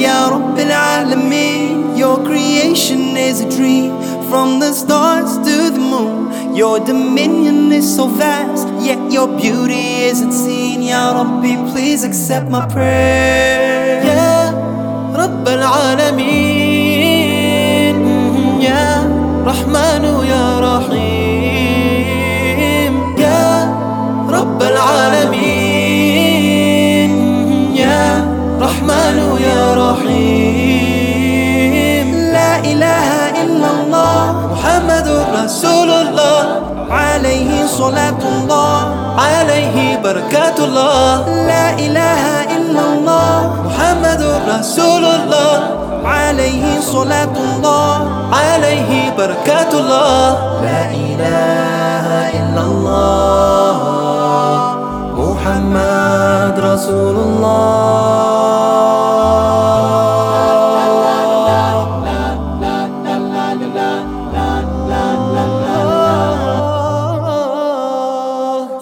Ya Rabbil Alameen, your creation is a dream. From the stars to the moon, your dominion is so vast, yet your beauty isn't seen. Ya Rabbi, please accept my prayer. رسول الله عليه صلاة الله عليه بركات الله لا إله إلا الله محمد رسول الله عليه صلاة الله عليه بركات الله لا إله إلا الله محمد رسول الله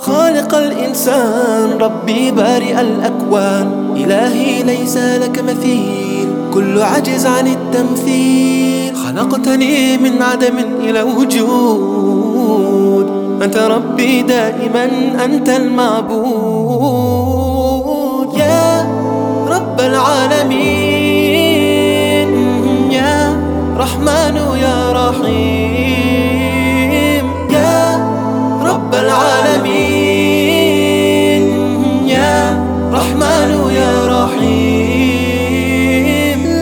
خالق الإنسان ربي بارئ الأكوان. إلهي ليس لك مثيل كل عجز عن التمثيل. خلقتني من عدم إلى وجود. أنت ربي دائما أنت المعبود. يا رب العالمين يا رحمن يا رحيم. يا رب العالمين. رحمن يا رحيم.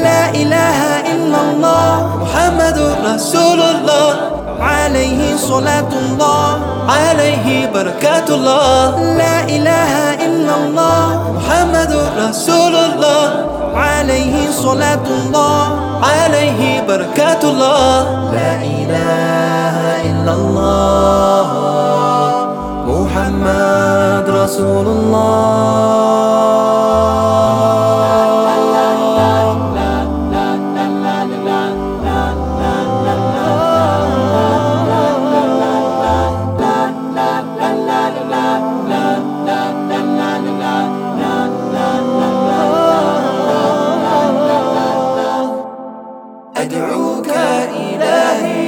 لا إله إلا الله محمد رسول الله عليه صلاة الله عليه بركات الله لا إله إلا الله محمد رسول الله عليه صلاة الله عليه بركات الله لا إله إلا الله محمد رسول أدعوك إلهي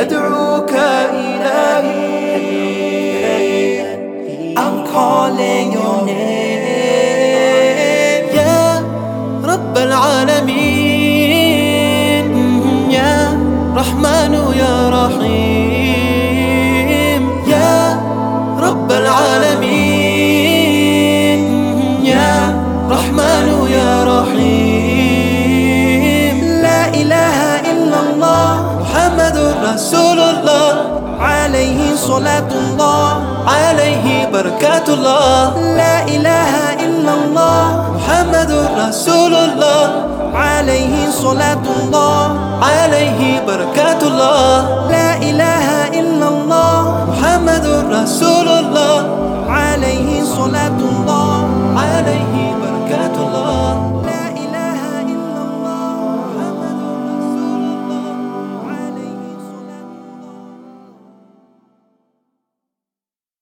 أدعوك إلهي. I'm calling your name. يا رب العالمين. يا رحمن يا رحيم. الله. عليه صلاة الله. عليه بركات الله. لا إله إلا الله. محمد رسول الله. عليه صلاة الله. عليه بركات الله. لا إله إلا الله. محمد رسول